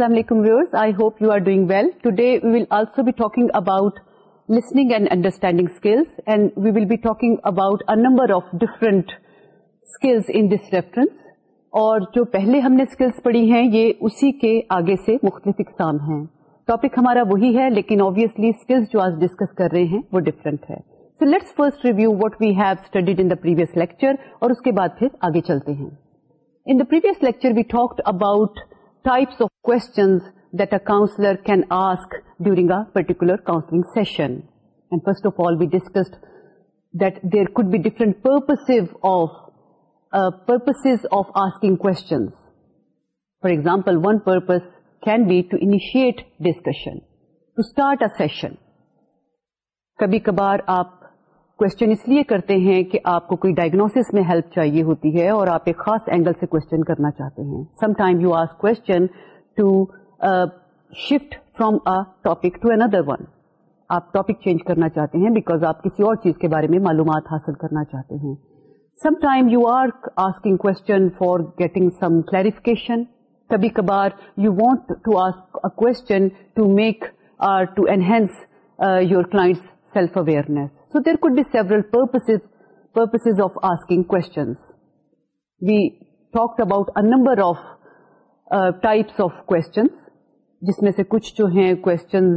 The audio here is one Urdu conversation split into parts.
السلام I hope you are doing well today we will also be talking about اور جو پہلے ہم نے ٹاپک ہمارا وہی ہے لیکن آبویسلی اسکلس جو آج ڈسکس کر رہے ہیں وہ ڈفرینٹ ہے so let's first review what have studied lecture اور اس کے بعد آگے چلتے ہیں in previous lecture we talked about directive counselling sessions of asking for example one purpose can be to initiate discussion to start اشن کبھی کبھار آپ کوشچن اس لیے کرتے ہیں کہ آپ کو کوئی ڈائگنوس میں ہیلپ چاہیے ہوتی ہے اور آپ ایک خاص اینگل سے کوشچن کرنا چاہتے ہیں some time you question to shift from a topic to another one آپ ٹاپک چینج کرنا چاہتے ہیں بیکاز آپ کسی اور چیز کے بارے میں معلومات حاصل کرنا چاہتے ہیں some time you are asking question for getting some clarification کبھی کبھار you want to ask question to make or to enhance your class self awareness So there could be several purposes purposes of asking questions. We talked about a number of uh, types of questions. جس میں سے کچھ جو ہیں questions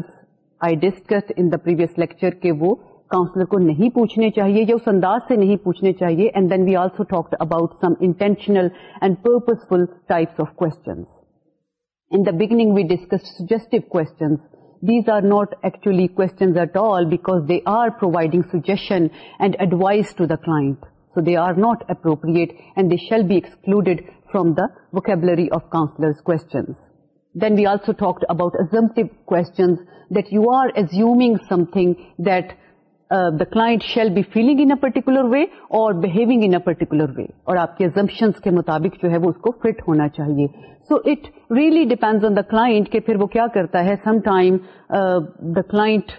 I discuss in the previous lecture کے وہ کاؤنسلر کو نہیں پوچھنے چاہیے یا اس انداز سے نہیں پوچھنے چاہیے and then we also talk about some intentional and purposeful types of questions in the beginning we discuss suggestive questions These are not actually questions at all, because they are providing suggestion and advice to the client. So they are not appropriate and they shall be excluded from the vocabulary of counselor's questions. Then we also talked about assumptive questions, that you are assuming something that the client shall be feeling in a particular way اور behaving in a particular way اور آپ کے ازمپشنس کے مطابق جو ہے وہ اس کو فٹ ہونا چاہیے so it really depends on the client کہ پھر وہ کیا کرتا ہے some time the client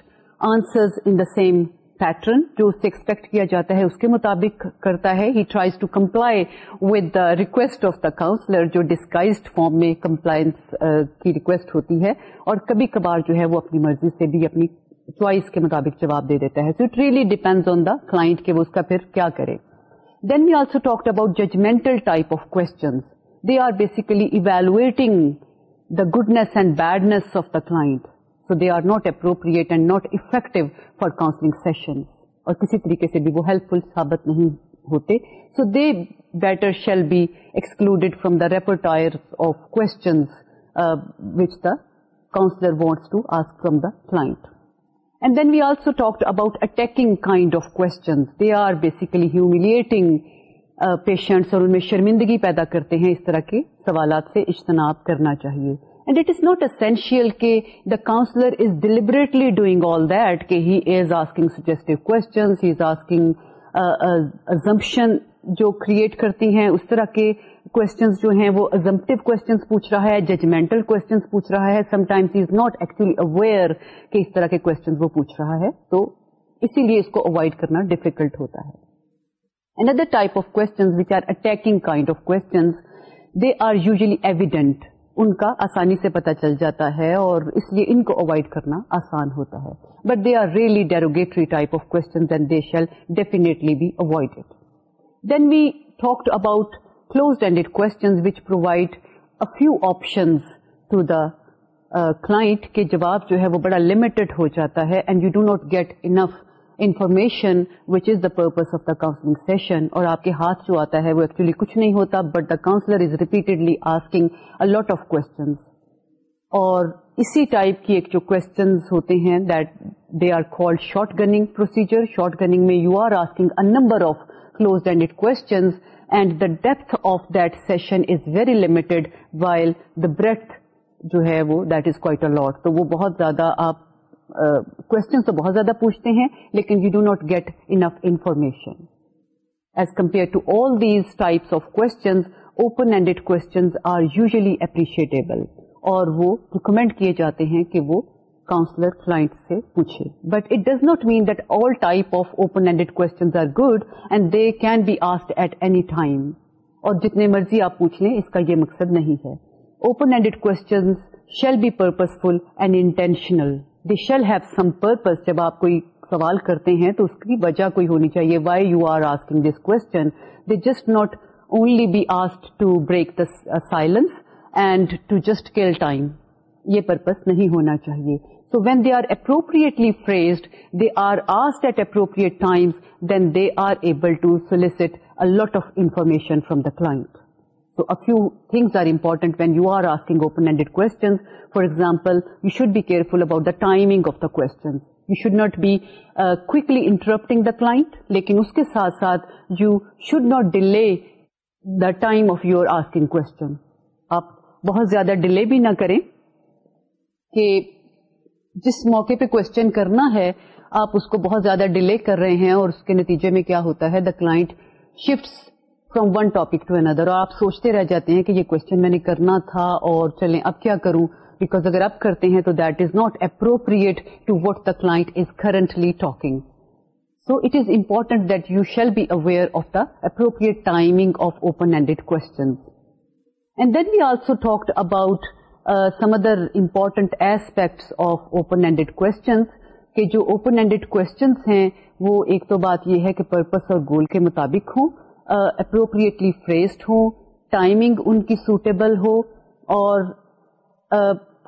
answers in the same pattern جو اس سے ایکسپیکٹ کیا جاتا ہے اس کے مطابق کرتا ہے he tries to comply with the request of the counsellor جو ڈسکائزڈ فارم میں کمپلائنس uh, کی ریکویسٹ ہوتی ہے اور کبھی کبھار جو ہے وہ اپنی مرضی سے بھی اپنی چوائس کے مطابق جواب دے دیتا ہے so it really depend on the client وہ اس کا پھر کیا کرے then we also talk about judgmental type of questions they are basically evaluating the goodness and badness of the client so they are not appropriate and not effective for counselling sessions اور کسی طریقے سے بھی وہ ہیلپ فل ثابت نہیں ہوتے so they better shall be excluded from the repertoire of questions which the counsellor wants to ask from the client and then we also talk about attacking kind of quotes اور ان میں شرمندگی پیدا کرتے ہیں اس طرح کے سوالات سے اجتناب کرنا چاہیے and it is not essential کہ the counsellor is deliberately doing all that کہ ہی از آسکنگ سجیسٹ کو کریئٹ کرتی ہیں اس طرح کے جو ہیں وہ ایمپٹو پوچھ رہا ہے ججمنٹل پوچھ رہا ہے اس طرح کے پوچھ رہا ہے تو اسی لیے اس کو اوائڈ کرنا ڈیفیکلٹ ہوتا ہے آسانی سے پتا چل جاتا ہے اور اس لیے ان کو اوائڈ کرنا آسان ہوتا ہے but they are really derogatory type of then we talked about close ended coach provide a few option class کے جواب جو ہے وہ بڑا لمیٹڈ ہو جاتا ہے and you do not get enough information which is the purpose of the counselling session اور آپ کے ہاتھ جو آتا ہے وہ ایکچولی کچھ نہیں ہوتا but the counsellor is repeatedly asking a lot of کو اسی ٹائپ کے جو کوشچن ہوتے ہیں that they are called shotgunning procedure shotgunning میں you are asking number of closed-ended questions and the depth of that session is very limited while the breadth جو ہے وہ دیٹ از کوائٹ الاٹ تو وہ بہت زیادہ آپ کوشچن uh, تو بہت زیادہ پوچھتے ہیں لیکن you do not get enough information as compare to all these types of questions open ended questions are usually appreciable اور وہ ریکمینڈ کیے جاتے ہیں کہ وہ کاؤنسلر کلائنٹ سے پوچھے but it does not mean that all type of open questions are good and they can be asked at any time اور جتنے مرضی آپ پوچھ لیں اس کا یہ مقصد نہیں ہے open ended shall be purposeful and intentional they shall have some purpose جب آپ کوئی سوال کرتے ہیں تو اس کی وجہ کوئی ہونی چاہیے why you are asking this question they just not only be asked to break the silence and to just kill time یہ پرپز نہیں ہونا چاہیے so when they are appropriately phrased they are asked at appropriate times then they are able to solicit solicit lot of information from the client So a few things are important when you are asking open-ended questions. For example, you should be careful about the timing of the questions. You should not be uh, quickly interrupting the client. Lekin uske saath saath, you should not delay the time of your asking question. Aap bohat zyada delay bhi na karein. کہ جس موقع پہ کوشچن کرنا ہے آپ اس کو بہت زیادہ ڈیلے کر رہے ہیں اور اس کے نتیجے میں کیا ہوتا ہے the client shift from one topic to another اور آپ سوچتے رہ جاتے ہیں کہ یہ کوشچن میں نے کرنا تھا اور چلیں اب کیا کروں بیکاز اگر اب کرتے ہیں تو that is not appropriate to what the is currently talking so it is important that you shall be aware of the appropriate timing of open ended and then we also talk about some other important aspects of open ended questions کہ جو اوپن اینڈیڈ کوشچنس ہیں وہ ایک تو بات یہ ہے کہ پرپز اور گول کے مطابق ہوں اپروپریٹلی uh, فریسڈ ہوں ٹائمنگ ان کی سوٹیبل ہو اور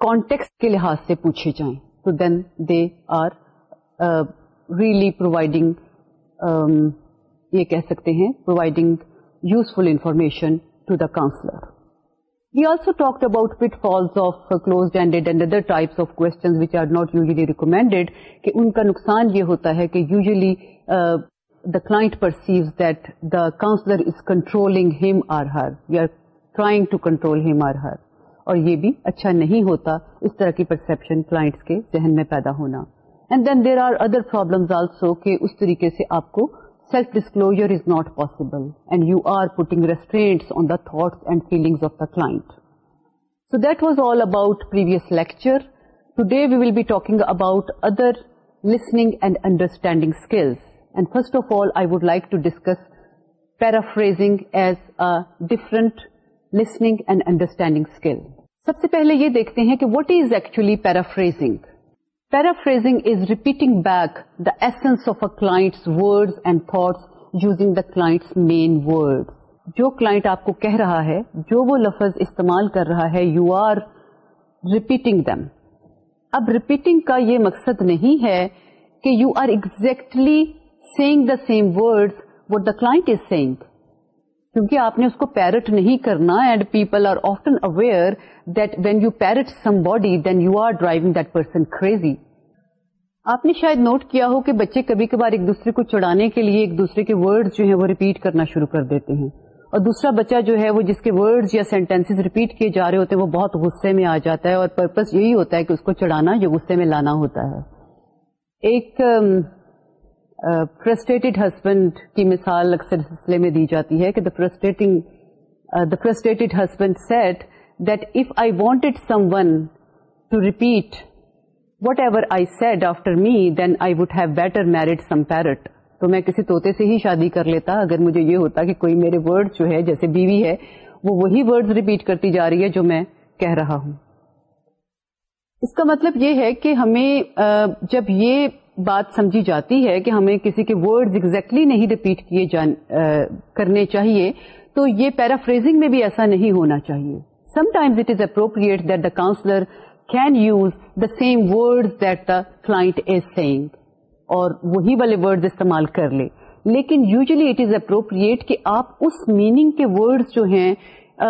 کانٹیکس uh, کے لحاظ سے پوچھے جائیں تو then they are really providing یہ کہہ سکتے ہیں providing useful information to the counsellor also talked about pitfall of close ended of ناٹلیڈیڈ کہ ان کا نقصان یہ ہوتا ہے کہ usually the client perceives that the counsellor is control him or her we are trying to control اور یہ بھی اچھا نہیں ہوتا اس طرح کی پرسپشن کلائنٹ کے ذہن میں پیدا ہونا and then there are other problems also کہ اس طریقے سے آپ کو self disclosure is not possible and you are putting restraints on the thoughts and feelings of the client so that was all about lecture today we will be talking about other listening and understanding skills and first of all I would like to discuss paraphrasing as a different listening and understanding skill سب سے پہلے یہ دیکھتے ہیں کہ what is actually paraphrasing paraphrasing is repeating back the essence of a client's thoughts and the client's main words. جو کلائنٹ آپ کو کہہ رہا ہے جو وہ لفظ استعمال کر رہا ہے یو آر ریپیٹنگ دم اب ریپیٹنگ کا یہ مقصد نہیں ہے کہ you are exactly saying the same word what the client saying کیونکہ آپ نے اس کو پیرٹ نہیں کرنا and people are often aware that that when you you parrot somebody then are driving person crazy آپ نے شاید نوٹ کیا ہو کہ بچے کبھی کبھار ایک دوسرے کو چڑھانے کے لیے ایک دوسرے کے ورڈ جو ہیں وہ ریپیٹ کرنا شروع کر دیتے ہیں اور دوسرا بچہ جو ہے وہ جس کے ورڈز یا سینٹینسز ریپیٹ کیے جا رہے ہوتے ہیں وہ بہت غصے میں آ جاتا ہے اور پرپز یہی ہوتا ہے کہ اس کو چڑھانا یا غصے میں لانا ہوتا ہے ایک فرسٹریٹڈ ہسبینڈ کی مثال اکثر سلسلے میں دی جاتی ہے کہ the frustrating the frustrated husband said that if I wanted someone to repeat whatever I said after me then I would have better married some parrot تو میں کسی طوطے سے ہی شادی کر لیتا اگر مجھے یہ ہوتا کہ کوئی میرے ورڈ جو ہے جیسے بیوی ہے وہ وہی ورڈ ریپیٹ کرتی جا رہی ہے جو میں کہہ رہا ہوں اس کا مطلب یہ ہے کہ ہمیں جب یہ بات سمجھی جاتی ہے کہ ہمیں کسی کے ورڈز ایگزیکٹلی exactly نہیں ریپیٹ کیے جان, آ, کرنے چاہیے تو یہ پیرافریزنگ میں بھی ایسا نہیں ہونا چاہیے sometimes it is appropriate that the counsellor can use the same words that the client is saying اور وہی والے ورڈز استعمال کر لے لیکن یوزلی اٹ از اپروپریٹ کہ آپ اس میننگ کے ورڈز جو ہیں آ,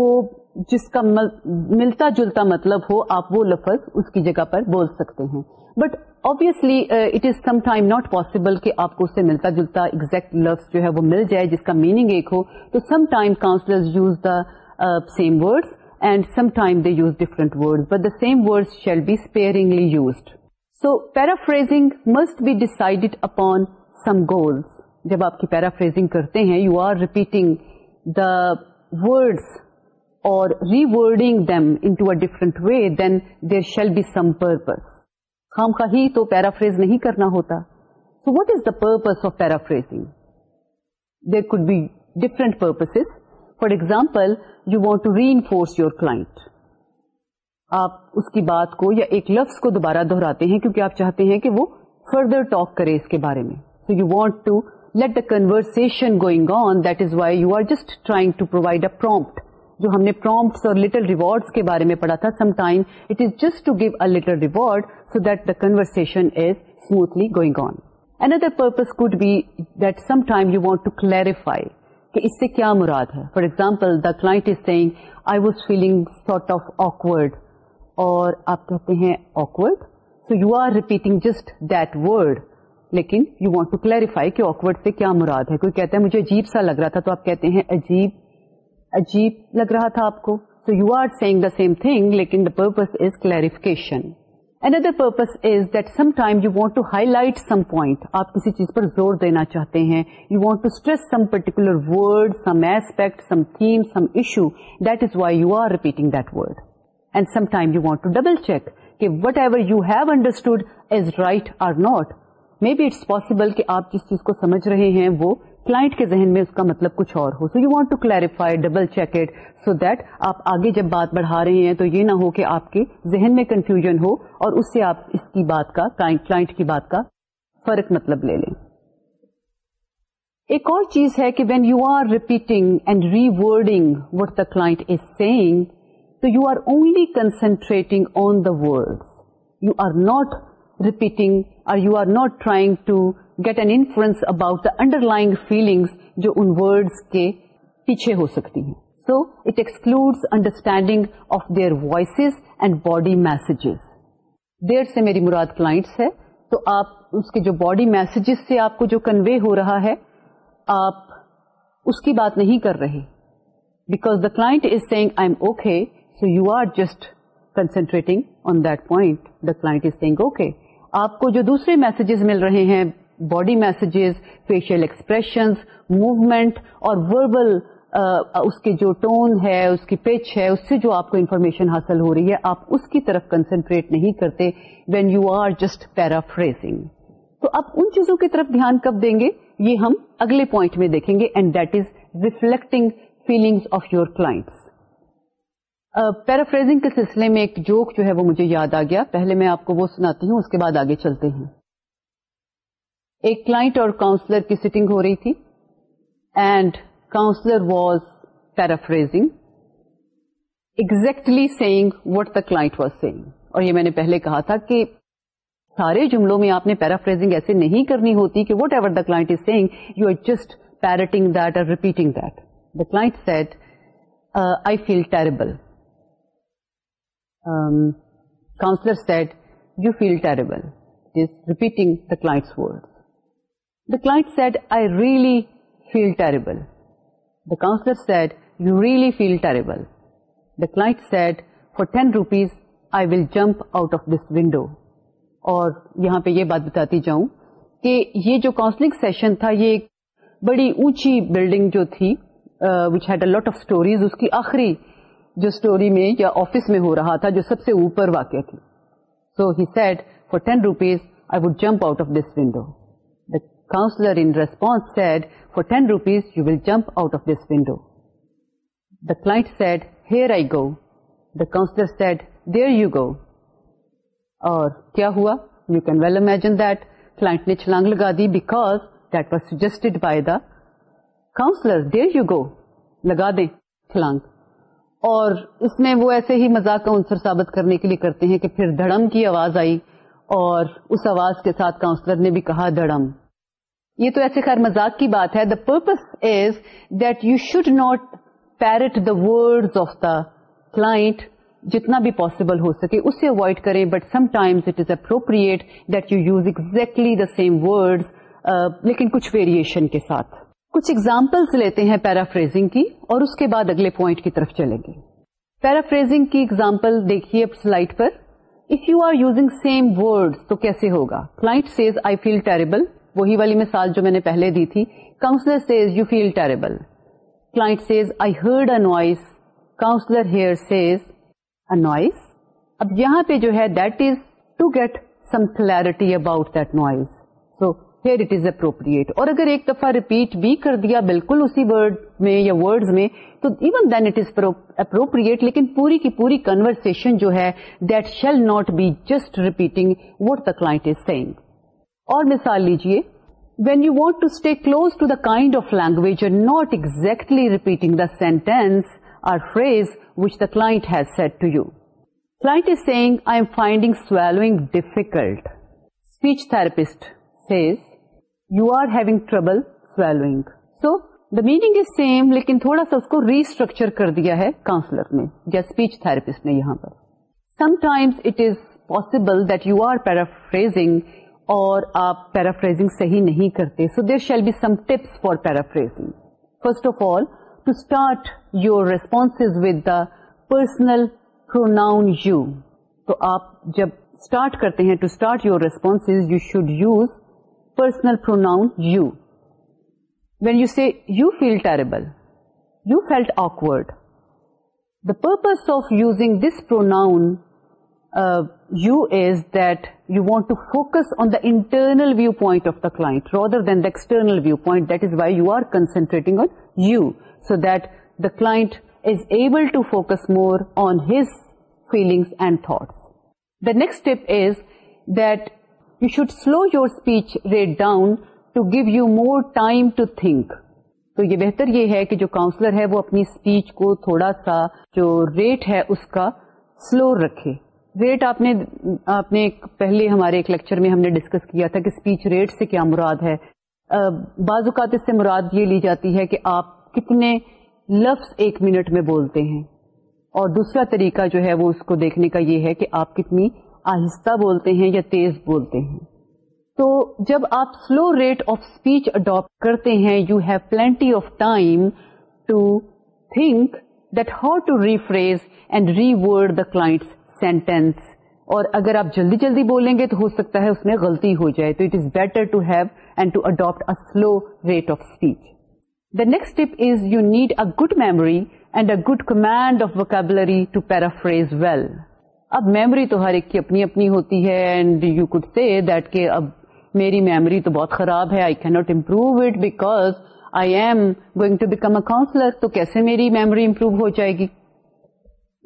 وہ جس کا ملتا جلتا مطلب ہو آپ وہ لفظ اس کی جگہ پر بول سکتے ہیں but obviously it is some time not possible کہ آپ کو اس سے ملتا جلتا اگزیکٹ لفظ جو ہے وہ مل جائے جس کا میننگ ایک ہو سم ٹائم کا same word and some times they use different وڈزمرڈ shall be sparingly used so paraphrasing must be decided upon some goals جب آپ کی پیرافریزنگ کرتے ہیں you are repeating the word اور rewording them into a different way then there shall be some purpose خام خواہی تو پیرافریز نہیں کرنا ہوتا so what is the purpose of paraphrase there could be different purpose for example you want to reinforce your client آپ اس کی بات کو یا ایک لفظ کو دوبارہ دہراتے ہیں کیونکہ آپ چاہتے ہیں کہ وہ فردر ٹاک کرے اس کے بارے میں so you want to let the conversation going on that is why you are just trying to provide a prompt جو ہم نے پرومپٹس اور لٹل ریوارڈس کے بارے میں پڑھا تھا some time it is just to give a little reward so that the conversation is smoothly going on another purpose could be that some time you want to clarify کہ اس سے کیا مراد ہے for example the client is saying I was feeling sort of awkward اور آپ کہتے ہیں awkward so you are repeating just that word لیکن یو وانٹ ٹو کلیریفائی کہ آکورڈ سے کیا مراد ہے کوئی کہتا ہے مجھے عجیب سا لگ رہا تھا تو آپ کہتے ہیں عجیب عجیب لگ رہا تھا آپ کو so you are saying the same thing لیکن and other purpose is that some time you want to highlight some point آپ کسی چیز پر زور دینا چاہتے ہیں you want to stress some particular word some aspect some theme some issue that is why you are repeating that word and some time you want to double check کہ whatever you have understood is right or not may be it's possible کہ آپ جس چیز کو سمجھ رہے ہیں وہ کلائنٹ کے ذہن میں اس کا مطلب کچھ اور ہو so you want to clarify double check it so that آپ آگے جب بات بڑھا رہے ہیں تو یہ نہ ہو کہ آپ کے ذہن میں کنفیوژن ہو اور اس سے آپ اس کی بات بات کا کا کلائنٹ کی فرق مطلب لے لیں ایک اور چیز ہے کہ when you are repeating and rewording what the is saying تو you are only concentrating on the word you are not repeating اور you are not trying to get and influence about their feelings جو ان وڈ کے پیچھے ہو سکتی ہیں so it excludes understanding of their voices and body messages دیر سے میری مراد کلائنٹس ہے تو آپ اس کے جو باڈی میسجز سے آپ کو جو کنوے ہو رہا ہے آپ اس کی بات نہیں کر رہے because the client is saying I am okay so you are just concentrating on that point the client saying okay آپ کو جو دوسرے میسجز مل رہے ہیں body messages facial expressions movement اور وربل اس کے جو ٹون ہے اس کی پچ ہے اس سے جو آپ کو انفارمیشن حاصل ہو رہی ہے آپ اس کی طرف کنسنٹریٹ نہیں کرتے when you are just paraphrasing تو آپ ان چیزوں کی طرف دھیان کب دیں گے یہ ہم اگلے پوائنٹ میں دیکھیں گے and that is reflecting feelings of your class paraphrasing کے سلسلے میں ایک جوک جو ہے وہ مجھے یاد آ گیا پہلے میں آپ کو وہ سناتی ہوں اس کے بعد آگے چلتے ہیں ایک کلائنٹ اور کاؤنسلر کی سٹنگ ہو رہی تھی and counsellor was paraphrasing exactly saying what the client was saying اور یہ میں نے پہلے کہا تھا کہ سارے جملوں میں آپ نے پیرافریزنگ ایسے نہیں کرنی ہوتی کہ whatever the client is saying you are just parroting that اور repeating that the client said I feel terrible said you feel terrible The client said, I really feel terrible. The counselor said, you really feel terrible. The client said, for 10 rupees, I will jump out of this window. اور یہاں پہ یہ بات بتاتی جاؤں کہ یہ جو کاؤنسلنگ سیشن تھا یہ ایک بڑی اونچی بلڈنگ جو تھی وچ had a lot of stories اس کی آخری جو اسٹوری میں یا آفس میں ہو رہا تھا جو سب سے اوپر واقع تھی so he said for ten rupees I would jump out of this window اور اس میں وہ ایسے ہی مزاق کا انصر ثابت کرنے کے لیے کرتے ہیں کہ پھر دھڑم کی آواز آئی اور اس آواز کے ساتھ کاؤنسلر نے بھی کہا دھڑم یہ تو ایسے خیر مزاق کی بات ہے the purpose is that you should not parrot the word of the client جتنا بھی پاسبل ہو سکے اسے اوائڈ کریں but sometimes it is appropriate that you use exactly the same word لیکن کچھ ویریشن کے ساتھ کچھ ایگزامپلس لیتے ہیں پیرا فریزنگ کی اور اس کے بعد اگلے پوائنٹ کی طرف چلیں گے پیرافریزنگ کی ایگزامپل دیکھیے سلائڈ پر if you are using same word تو کیسے ہوگا client says I feel terrible وہی والی مثال جو میں نے پہلے دی تھی counsellor says says says you feel I heard noise noise counsellor here اب یہاں پہ جو ہے that is to get some clarity about that noise so here it is appropriate اور اگر ایک دفعہ ریپیٹ بھی کر دیا بالکل اسی ورڈز میں تو even then it is appropriate لیکن پوری کی پوری کنورسن جو ہے that shall not be just repeating what the is saying مثال لیجیے when you want to stay close to the kind of language not exactly repeating the sentence which the client said to you client is saying I am finding difficult speech therapist you are having trouble swallowing so the meaning is same لیکن تھوڑا سا اس کو ریسٹرکچر کر دیا ہے کاؤنسلر نے یا اسپیچ تھراپسٹ نے یہاں پر sometimes it is possible that you are paraphrase اور آپ پیرافریزنگ صحیح نہیں کرتے so there shall be some tips for paraphrasing first of all to start your response with the personal pronoun you تو آپ جب اسٹارٹ کرتے ہیں to start your response you should use personal pronoun you when you see you feel terrible you felt awkward the purpose of using this pronoun you is that you want to focus on the internal view point of the rather rather than external view point that is why you are concentrating on you so that the is able to focus more on his feelings and thoughts the next step is that you should slow your speech rate down to give you more time to think تو یہ بہتر یہ ہے کہ جو کاؤنسلر ہے وہ اپنی اسپیچ کو تھوڑا سا جو ریٹ ہے اس کا سلو رکھے ریٹ آپ نے آپ نے پہلے ہمارے ایک لیکچر میں ہم نے ڈسکس کیا تھا کہ اسپیچ ریٹ سے کیا مراد ہے بعض اوقات اس سے مراد یہ لی جاتی ہے کہ آپ کتنے لفظ ایک منٹ میں بولتے ہیں اور دوسرا طریقہ جو ہے وہ اس کو دیکھنے کا یہ ہے کہ آپ کتنی آہستہ بولتے ہیں یا تیز بولتے ہیں تو جب آپ slow rate of speech adapt کرتے ہیں you have plenty of time to think that how to rephrase and reword the client's sentence اور اگر آپ جلدی جلدی بولیں گے تو ہو سکتا ہے اس میں غلطی ہو جائے تو it is better to have and to adapt a slow rate of speech the next is you need a good memory and a good command of vocabulary to paraphrase well اب میموری تو ہر ایک کی اپنی اپنی ہوتی ہے and you could see that کہ اب میری میموری تو بہت خراب ہے آئی کی not improve it because I am going to become a counsellor تو کیسے میری میموری امپروو ہو جائے گی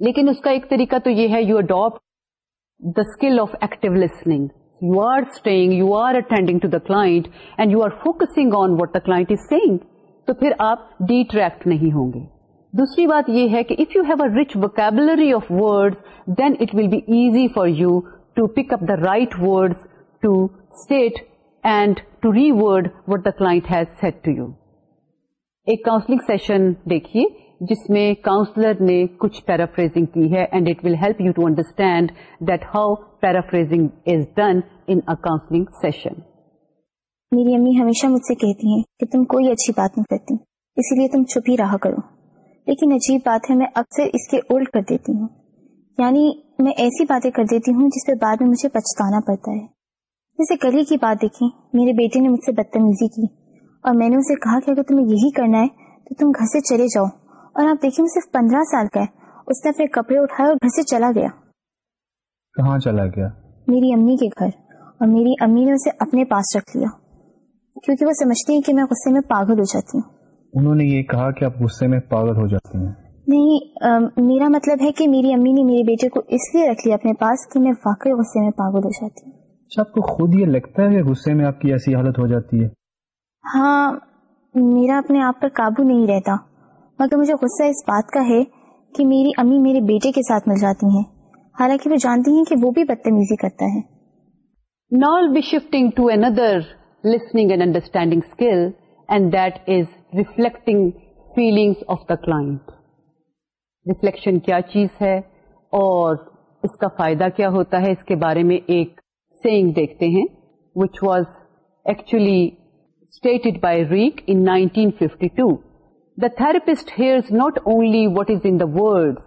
لیکن اس کا ایک طریقہ تو یہ ہے you adapt the skill of active listening you are you are attending to the and you are focusing on what the is saying تو پھر آپ ڈیٹریکٹ نہیں ہوں گے دوسری بات یہ ہے کہ if you have a rich vocabulary of word then it will be easy for you to pick up the right word to state and to reword what the has said to you ایک کاؤنسلنگ سیشن دیکھیے جس میں کاؤنسلر نے کچھ پیرافریزنگ کی ہے and it will help you to understand that how paraphrasing is done in counselling session میری امی ہمیشہ مجھ سے کہتی ہیں کہ تم کوئی اچھی بات نہیں کرتی اسی لیے تم چھپی رہا کرو لیکن عجیب بات ہے میں اکثر اس کے اولڈ کر دیتی ہوں یعنی میں ایسی باتیں کر دیتی ہوں جس پہ بعد میں مجھے پچھتانا پڑتا ہے جیسے گلی کی بات دیکھیں میرے بیٹے نے مجھ سے بدتمیزی کی اور میں نے اسے کہا کہ اگر تمہیں یہی کرنا ہے تو تم گھر سے چلے جاؤ اور آپ دیکھیں صرف پندرہ سال کا ہے اس نے اپنے کپڑے اٹھائے اور گھر سے چلا گیا کہاں چلا گیا میری امی کے گھر اور میری امی نے اسے اپنے پاس رکھ لیا کیونکہ وہ سمجھتی ہیں کہ میں غصے میں پاگل ہو جاتی ہوں انہوں نے یہ کہا کہ آپ غصے میں پاگل ہو جاتی ہیں نہیں میرا مطلب ہے کہ میری امی نے میرے بیٹے کو اس لیے رکھ لیا اپنے پاس کہ میں واقعی غصے میں پاگل ہو جاتی ہوں اچھا، آپ کو خود یہ لگتا ہے کہ غصے میں آپ کی ایسی حالت ہو جاتی ہے ہاں میرا اپنے آپ پر قابو نہیں رہتا مگر مجھے غصہ اس بات کا ہے کہ میری امی میرے بیٹے کے ساتھ مل جاتی ہیں حالانکہ وہ جانتی ہیں کہ وہ بھی بدتمیزی کرتا ہے be shifting to and and understanding skill that is reflecting feelings of the client reflection کیا چیز ہے اور اس کا فائدہ کیا ہوتا ہے اس کے بارے میں ایک سیئنگ دیکھتے ہیں which was actually stated by rack in to the therapist here not only what is in words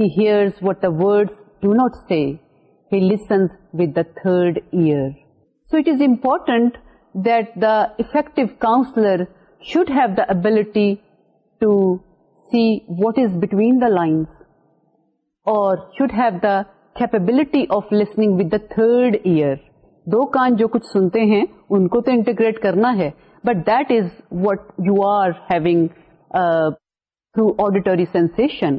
he hear what the word do not see he listen third ear so it is important that the effective counsellor should have the ability to see what is between the lines اور should have the capability of listening with the third ear دو کان جو کچھ سنتے ہیں ان کو تو انٹیگریٹ کرنا ہے but that is what you are having through auditory sensation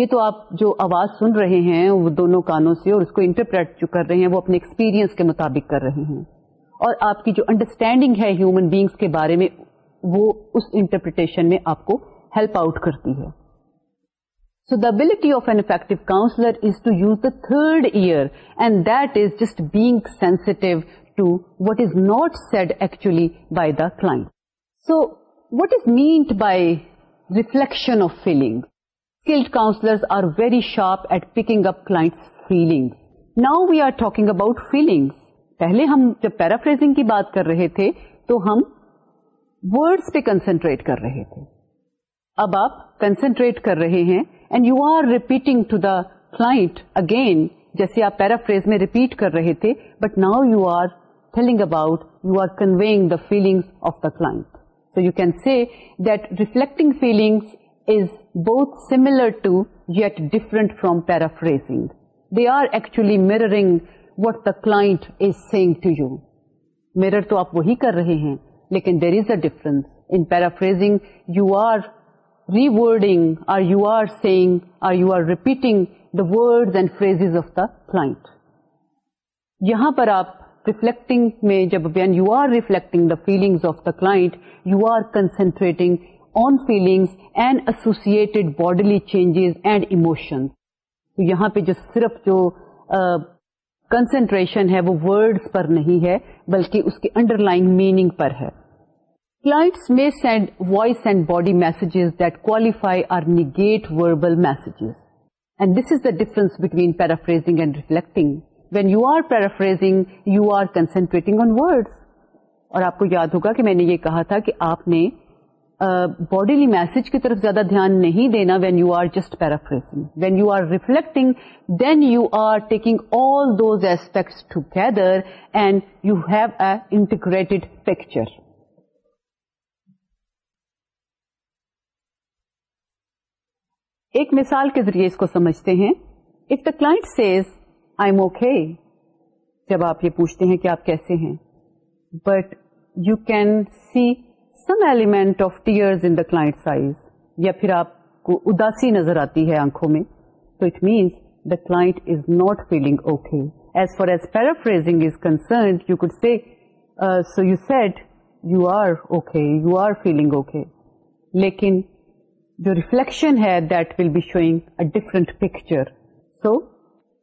یہ تو آپ جو آواز سن رہے ہیں وہ دونوں کانوں سے اور اس کو انٹرپریٹ جو کر رہے ہیں وہ اپنے ایکسپیرئنس کے مطابق کر رہے ہیں اور آپ کی جو انڈرسٹینڈنگ ہے ہیومن بینگس کے بارے میں وہ اس انٹرپریٹیشن میں آپ کو ہیلپ آؤٹ کرتی ہے so the ability of an effective counsellor is to use the third ear and that is just being sensitive to what is not said actually by the client so what is meant by reflection of feeling skilled counsellor are very sharp at picking up client's feelings now we are talking about feelings پہلے ہم جب پیرافریزنگ کی بات کر رہے تھے تو ہم ورڈس پہ کنسنٹریٹ کر رہے تھے اب آپ کنسنٹریٹ کر رہے ہیں and you are repeating to the client again جیسے آپ پیرافریز میں ریپیٹ کر رہے تھے but now you are تھلنگ about you are conveying the feelings of the client you can see reflecting feeling is بہت similar to yet different from paraphrase they are actually mirroring what the client saying to you mirror تو آپ وہی کر رہے ہیں لیکن there is a difference in paraphrasing you are rewording or you are saying or you are repeating the words and phrase of the client پر آپ ریفلیکٹنگ میں جب when you are reflecting the feeling of the client you are concentrating on feelings and associated bodily changes and emotion یہاں پہ جو صرف جو کنسنٹریشن ہے وہ وڈس پر نہیں ہے بلکہ اس کے انڈر لائن میننگ پر ہے کلائنٹس میں send voice and body messages that qualify or negate verbal messages and this is the difference between paraphrasing and reflecting when you are paraphrasing you are concentrating on word اور آپ کو یاد ہوگا کہ میں نے یہ کہا تھا کہ آپ نے باڈیلی میسج کی طرف زیادہ دھیان نہیں دینا when you are just paraphrasing when you are reflecting then you are taking all those aspects together and you have a integrated picture ایک مثال کے ذریعے اس کو سمجھتے ہیں if the client I am okay جب آپ یہ پوچھتے ہیں کہ آپ کیسے ہیں but you can see some element of tier size یا پھر آپ کو اداسی نظر آتی ہے آنکھوں میں تو it means the client is not feeling okay as far as paraphrasing is concerned you could see so you said you are okay you are feeling okay لیکن جو ریفلیکشن ہے that will be showing a different picture so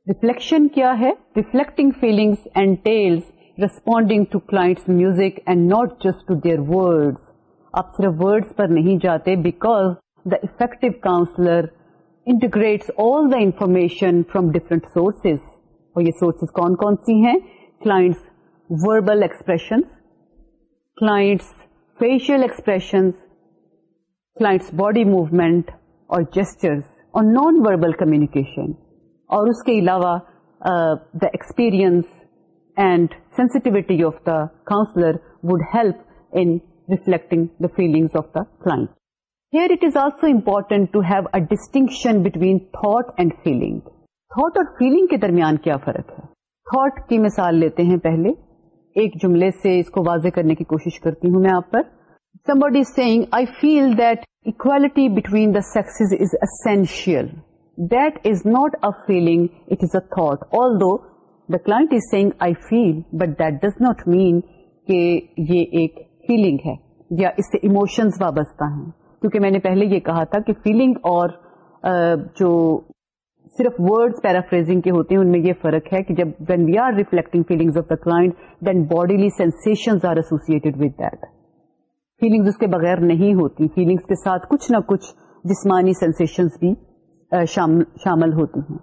reflection کیا ہے reflecting feelings and tells responding to client's music and not just to their words آپ صرف ورڈس پر نہیں جاتے because the effective counsellor integrates all the information from different sources اور یہ سورسز کون کون سی ہیں clots verbal expressions client's facial expressions client's body movement اور جیسٹرس اور نان وربل کمیونیکیشن اور اس کے علاوہ the experience and sensitivity of the counsellor would help in reflecting the feeling of the client here it is also important to have a distinction between thought and feeling thought اور فیلنگ کے درمیان کیا فرق ہے تھاٹ کی مثال لیتے ہیں پہلے ایک جملے سے اس کو واضح کرنے کی کوشش کرتی ہوں میں آپ پر somebody I feel that equality between the sexes is essential feeling it is a thought although the client saying I feel but that does not mean کہ یہ ایک فیلنگ ہے یا اس سے اموشن وابستہ ہیں کیونکہ میں نے پہلے یہ کہا تھا کہ فیلنگ اور جو صرف ورڈ پیرافریزنگ کے ہوتے ہیں ان میں یہ فرق ہے کہ جب when we are reflecting feelings of the client then bodily sensations are associated with that feeling اس کے بغیر نہیں ہوتی فیلنگس کے ساتھ کچھ نہ کچھ جسمانی سینسیشنز بھی شامل ہوتی ہیں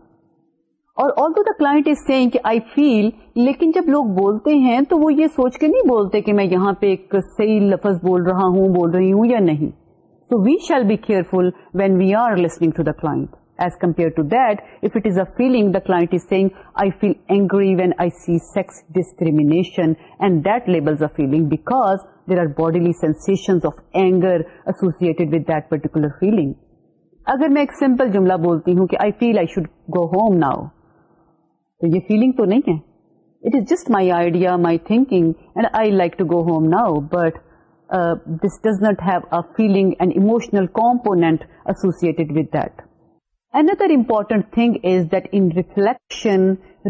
اور آل دو دا کلائنٹ شاملتیز سینگ فیل لیکن جب لوگ بولتے ہیں تو وہ یہ سوچ کے نہیں بولتے کہ میں یہاں پہ ایک صحیح لفظ بول رہا ہوں بول رہی ہوں یا نہیں so we shall be careful when we are listening to the client as compare to that if it is a feeling the client is saying I feel angry when I see sex discrimination and that labels feeling because there are bodily sensation of anger associated with that particular feeling اگر میں ایک سمپل جملہ بولتی ہوں کہ I feel I should go home now تو یہ فیلنگ تو نہیں ہے it is just my idea my thinking and I like to go home now but this does not have a feeling and emotional component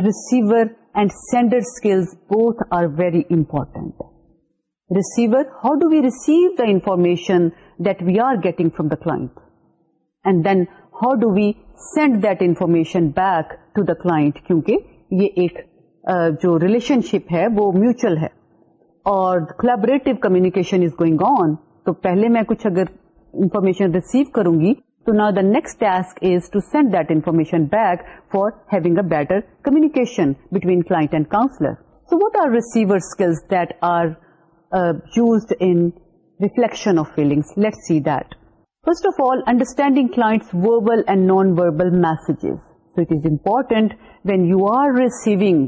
receiver and sender skills both are very important receiver how do we receive the information that we are getting from the client and then how do we send that information back to the کیونکہ یہ جو شپ ہے وہ میوچل ہے اور گوئنگ آن تو نا the next send that information back for a better communication between and counsellor so what are receiver skills that are reflection of feelings let see that first of all understanding کلاسلبلپورٹینٹ when you are receiving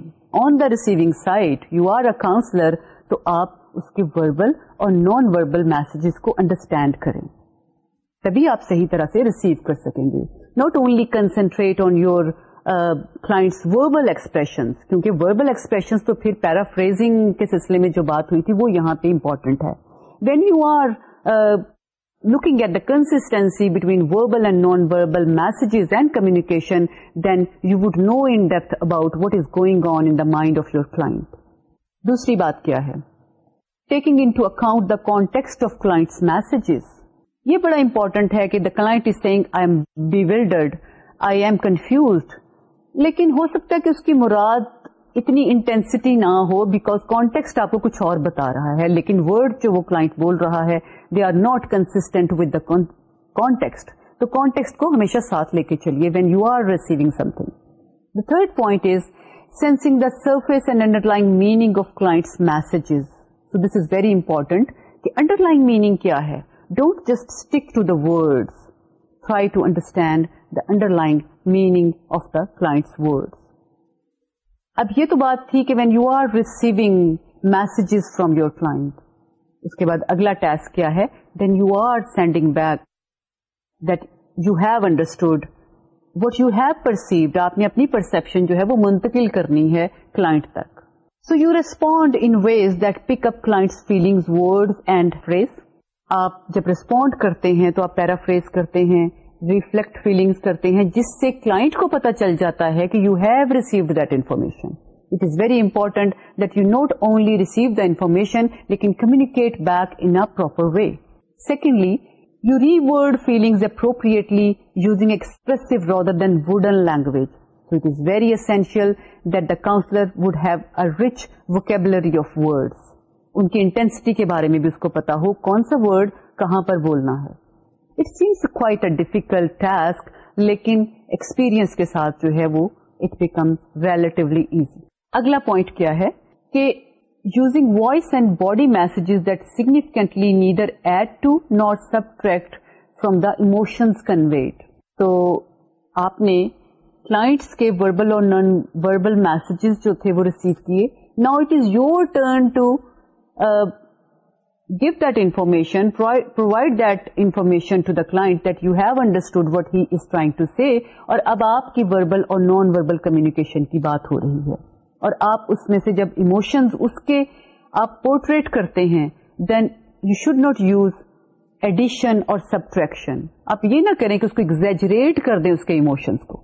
on the receiving side you are a counsellor تو آپ اس کے وربل اور نان وربل میسجز کو انڈرسٹینڈ کریں تبھی آپ صحیح طرح سے ریسیو کر سکیں گے not only concentrate on your client's verbal expression کیونکہ وربل ایکسپریشن تو پھر پیرافریزنگ کے سلسلے میں جو بات ہوئی تھی وہ یہاں پہ امپورٹنٹ ہے when you are looking at the consistency between verbal and non-verbal messages and communication, then you would know in depth about what is going on in the mind of your client. دوسری بات کیا ہے taking into account the context of client's messages. یہ بڑا important ہے کہ the client is saying I am bewildered, I am confused. لیکن ہو سکتا ہے کہ اس کی مراد اتنی انٹینسٹی نہ ہو بیکاز کانٹیکسٹ آپ کو کچھ اور بتا رہا ہے لیکن ورڈ جو وہ کلائنٹ بول رہا ہے they are not constant with the context تو کانٹیکسٹ کو ہمیشہ ساتھ لے کے چلیے when you are receiving something the third point is sensing the surface and underlying meaning of client's messages so this is very important کہ انڈر لائن میننگ کیا ہے don't just stick to the word try to understand the underlying meaning of the client's word اب یہ تو بات تھی کہ when you are receiving messages from your client اس کے بعد اگلا ٹاسک کیا ہے then you are sending back that you have understood what you have perceived آپ نے اپنی پرسپشن جو ہے وہ منتقل کرنی ہے کلائنٹ تک so you respond in ways that pick up client's feeling word and phrase آپ جب ریسپونڈ کرتے ہیں تو آپ پیرافریز کرتے ہیں ریفلیکٹ فیلنگس کرتے ہیں جس سے کلاٹ کو پتا چل جاتا ہے کہ you have received that information it is very important that you not only receive the information لیکن communicate back in proper way secondly you reword feeling appropriately using express rather than wooden language so it is very essential that the counsellor would have a rich vocabulary of words ان کی انٹینسٹی کے بارے میں بھی اس کو پتا ہو کون سا ورڈ کہاں پر بولنا ہے it seems quite a difficult task لیکن ایکسپیرئنس کے ساتھ جو ہے وہ اٹ بیکم ریلیٹیولی ایزی اگلا پوائنٹ کیا ہے کہ using voice and body messages that significantly neither add to not subtract from the emotions conveyed تو آپ نے کلائنٹس کے وربل اور نان وربل میسجز جو تھے وہ ریسیو کیے now it is your turn to give that information, provide that information to the client that you have understood what he is trying to say اور اب آپ کی verbal اور non-verbal communication کی بات ہو رہی ہے اور آپ اس میں سے جب emotions اس کے آپ portrait کرتے ہیں then you should not use addition or subtraction آپ یہ نہ کریں کہ اس کو exaggerate کر دیں اس کے emotions کو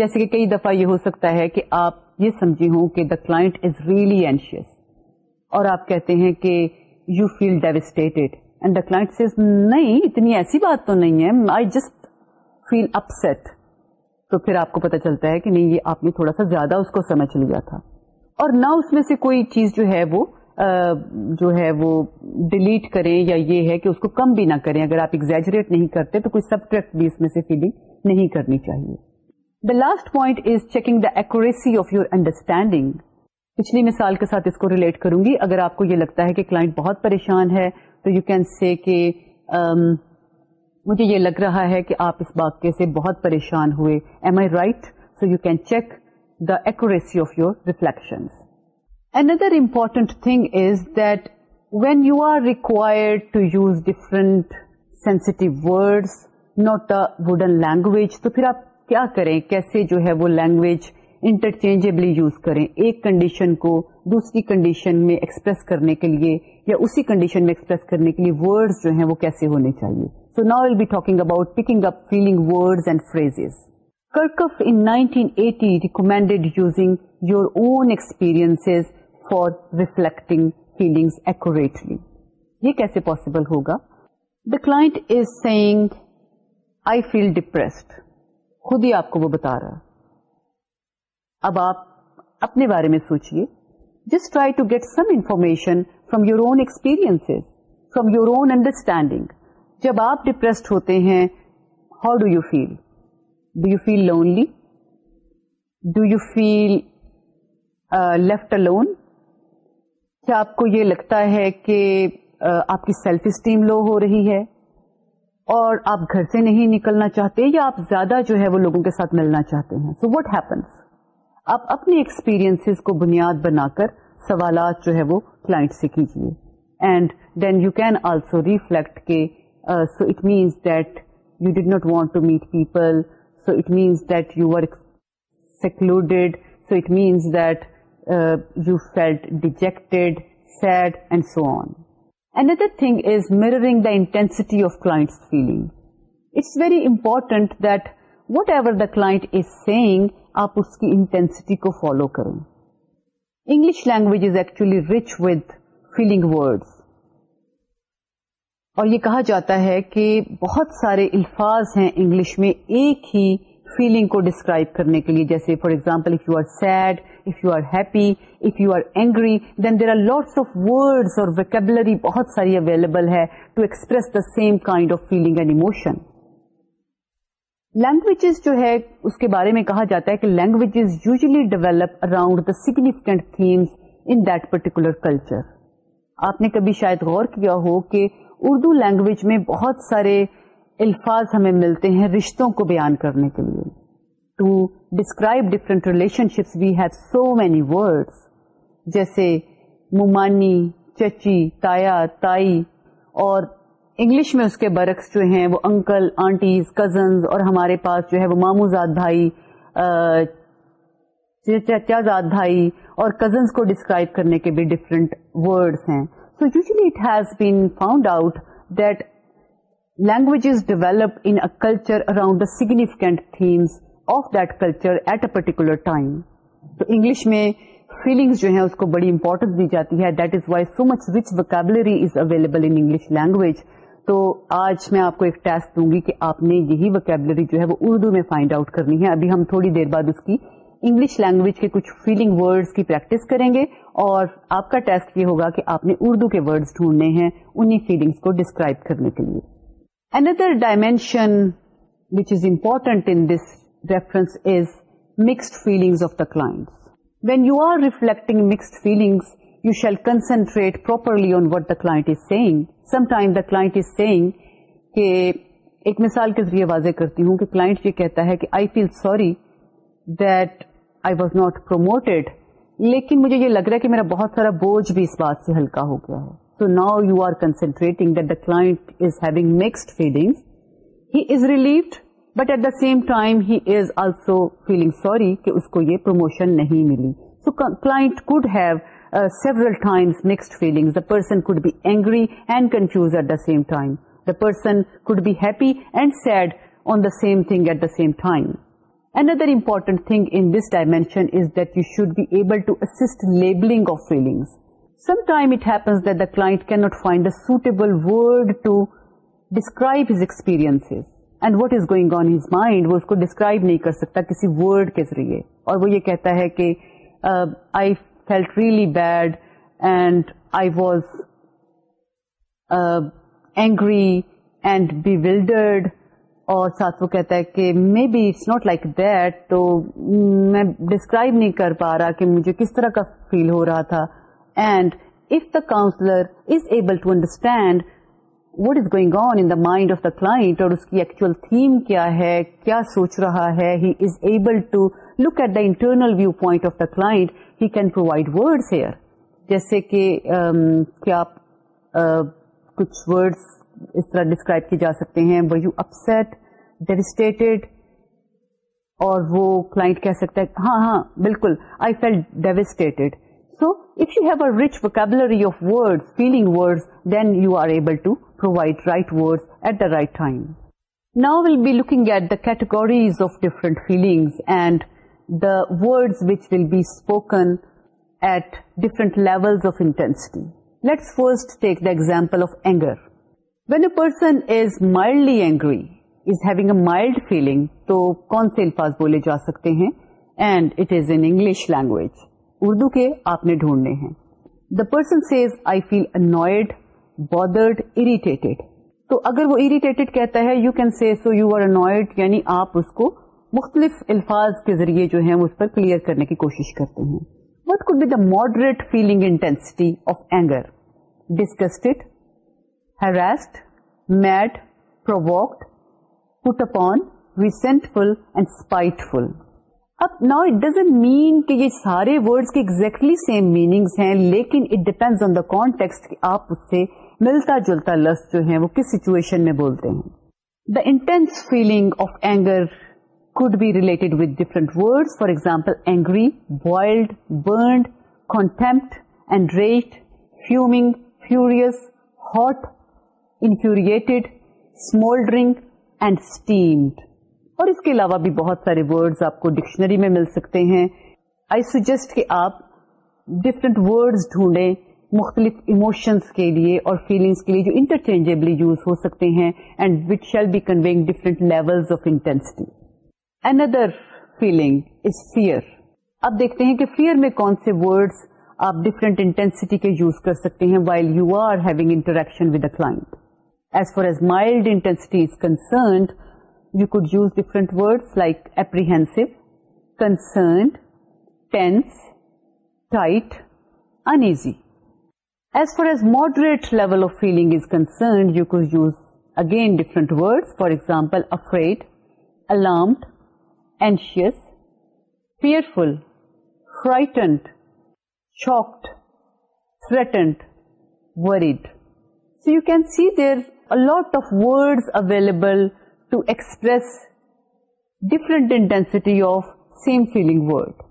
جیسے کہ کئی دفعہ یہ ہو سکتا ہے کہ آپ یہ سمجھے ہوں کہ the client is really anxious اور آپ کہتے ہیں کہ یو فیل ڈیوسٹیڈ اینڈ نہیں اتنی ایسی بات تو نہیں ہے آپ کو پتا چلتا ہے کہ نہیں یہ آپ نے تھوڑا سا زیادہ اس کو سمجھ لیا تھا اور نہ اس میں سے کوئی چیز جو ہے وہ جو ہے وہ ڈلیٹ کریں یا یہ ہے کہ اس کو کم بھی نہ کریں اگر آپ ایگزیجریٹ نہیں کرتے تو کوئی سبٹریکٹ بھی اس میں سے فیلنگ نہیں کرنی چاہیے the last point is checking the accuracy of your understanding پچھلی مثال کے ساتھ اس کو ریلیٹ کروں گی اگر آپ کو یہ لگتا ہے کہ کلائنٹ بہت پریشان ہے تو یو کین سی کہ مجھے یہ لگ رہا ہے کہ آپ اس بات کے سے بہت پریشان ہوئے am I right so you can check the accuracy of your reflection N other thing is that when you are required to use different sensitive words not a wooden language تو پھر آپ کیا کریں کیسے جو ہے وہ لینگویج انٹرچینجبلی یوز کریں ایک کنڈیشن کو دوسری کنڈیشن میں ایکسپریس کرنے کے لیے یا اسی کنڈیشن میں ایکسپریس کرنے کے لیے ورڈز جو ہیں وہ کیسے ہونے چاہیے سو نا we'll be talking about picking up feeling and phrases Carkhuff in nineteen eighty using your own experience for reflecting feelings accurately یہ کیسے پاسبل ہوگا the saying I feel depressed خود ہی آپ کو وہ بتا رہا اب آپ اپنے بارے میں سوچیے just try to get some information from your own experience from your own understanding جب آپ ڈپریسڈ ہوتے ہیں how do you feel do you feel lonely do you feel left alone کیا آپ کو یہ لگتا ہے کہ uh, آپ کی سیلف اسٹیم لو ہو رہی ہے اور آپ گھر سے نہیں نکلنا چاہتے یا آپ زیادہ جو ہے وہ لوگوں کے ساتھ ملنا چاہتے ہیں سو وٹ ہیپنس آپ اپنے ایکسپیرینس کو بنیاد بنا کر سوالات جو ہے وہ کلاس سے کیجیے and then you can also reflect کے so it means that you did not want to meet people so it means that you are secluded so it means that you felt dejected sad and so on thing thing is the the intensity of class feeling it's very important that whatever is saying آپ اس کی انٹینسٹی کو فالو کریں English language is actually rich with feeling words اور یہ کہا جاتا ہے کہ بہت سارے الفاظ ہیں انگلش میں ایک ہی فیلنگ کو ڈسکرائب کرنے کے لیے جیسے for example if you are sad if you are happy if you are angry then there are lots of word اور ویکبلری بہت ساری اویلیبل ہے to express the same kind of feeling and emotion languages جو ہے اس کے بارے میں کہا جاتا ہے کہ languages usually develop around the themes in that particular culture آپ نے کبھی شاید غور کیا ہو کہ اردو لینگویج میں بہت سارے الفاظ ہمیں ملتے ہیں رشتوں کو بیان کرنے کے لیے to describe different relationships we have so many words جیسے ممانی چچی تایا تائی اور انگلش میں اس کے برعکس جو ہیں وہ انکل آنٹیز کزنز اور ہمارے پاس جو ہے وہ ماموزاد چچا زاد بھائی اور کزنس کو ڈسکرائب کرنے کے بھی ڈفرینٹ ورڈ ہیں so usually it has been found out that language is develop around the significant themes of that culture at a particular time تو انگلش میں فیلنگس جو ہیں اس کو بڑی امپورٹینس دی جاتی ہے that is why so much rich vocabulary is available English language تو آج میں آپ کو ایک ٹیسٹ دوں گی کہ آپ نے یہی وکیبلری جو ہے وہ اردو میں فائنڈ آؤٹ کرنی ہے ابھی ہم تھوڑی دیر بعد اس کی انگلش لینگویج کے کچھ فیلنگ ورڈز کی پریکٹس کریں گے اور آپ کا ٹیسٹ یہ ہوگا کہ آپ نے اردو کے ورڈز ڈھونڈنے ہیں انہیں فیلنگس کو ڈسکرائب کرنے کے لیے another dimension which is important in this reference is mixed feelings of the class when you are reflecting mixed feelings you should concentrate properly on what the client says sometimes the client saying کہ ایک مثال کے ذریعے واضح کرتی ہوں کہ کلائنٹ یہ کہتا ہے کہ I feel sorry that I was not promoted لیکن مجھے یہ لگ رہا ہے کہ میرا بہت سارا بوجھ بھی اس بات سے ہلکا ہو گیا ہے so now you are concentrating that the client is having mixed feelings he is relieved but at the same time he is also feeling sorry کہ اس کو یہ پروموشن نہیں ملی so client could have several times mixed feelings the person could be angry and confused at the same time the person could be happy and sad on the same thing at the same time and other important thing dimension is that you should be able to اسٹ label it happens that the client find a suitable word to describe his experience and what is going on his mind وہ اس کو ڈسکرائب نہیں کر سکتا کسی ورڈ کے ذریعے اور وہ یہ کہتا ہے کہ I felt really bad and I was angry and bewildered اور ساتھ وہ کہتا ہے کہ may be it's not like that تو میں ڈسکرائب نہیں کر پا رہا کہ مجھے کس طرح کا فیل ہو رہا تھا and if the counsellor is able to understand what is going on in the mind of the client اور اس کی ایکچل تھیم کیا ہے کیا سوچ رہا ہے he is able to look at the internal view point of the client can provide words here جیسے کہ کیا آپ کچھ وڈس اس طرح ڈسکرائب کیے جا سکتے ہیں یو اپسٹ ڈیوسٹیڈ اور وہ کلاٹ کہہ سکتا ہے ہاں ہاں بالکل I feel devastated so if you have a rich vocabulary of word feeling words then you are able to provide right word at the right time نا we'll be looking at the categories of different feeling and داڈز at different level intensity let's first take the example of anger when a person is mildly angry is having a mild feeling تو کون سے الفاظ بولے جا سکتے ہیں and it is English language Urdu کے آپ نے ڈھونڈنے ہیں the person says I feel a annoyed bothered, irritated. تو اگر وہ اریٹیٹڈ کہتا ہے you can see so you are annoyed یعنی آپ اس کو مختلف الفاظ کے ذریعے جو ہیں اس پر کلیئر کرنے کی کوشش کرتے ہیں what could be harassed, mad, mad put resentful and spiteful اب it ڈزنٹ مین کہ یہ سارے کے ہیں لیکن اٹ ڈپینڈ آن دا کہ آپ اس سے ملتا جلتا لفظ جو ہے وہ کس سچویشن میں بولتے ہیں the intense feeling of anger could be related with different word for example angry boiled burned contempt and rate fuming furious hot infuriated smouldering and steamed اور اس کے علاوہ بھی بہت سارے آپ کو ڈکشنری میں مل سکتے ہیں آئی سجیسٹ کہ آپ ڈفرنٹ ورڈز ڈھونڈیں مختلف ایموشنس کے لیے اور فیلنگس کے لیے جو انٹرچینجبلی یوز ہو سکتے ہیں and which shall be convey different level of intensity another feeling is fear اب دیکھتے ہیں کہ فیئر میں کون سے ورڈس آپ ڈفرنٹ انٹینسٹی کے یوز کر سکتے ہیں while you are having interaction with a client as far as mild intensity is concerned you could use different words like concerned tense tight uneasy as far as moderate level of feeling is concerned you could use again different word for example afraid alarmed anxious fearful frightened shock threatened word so you can see there a lot of word available to express different intensity of same feeling word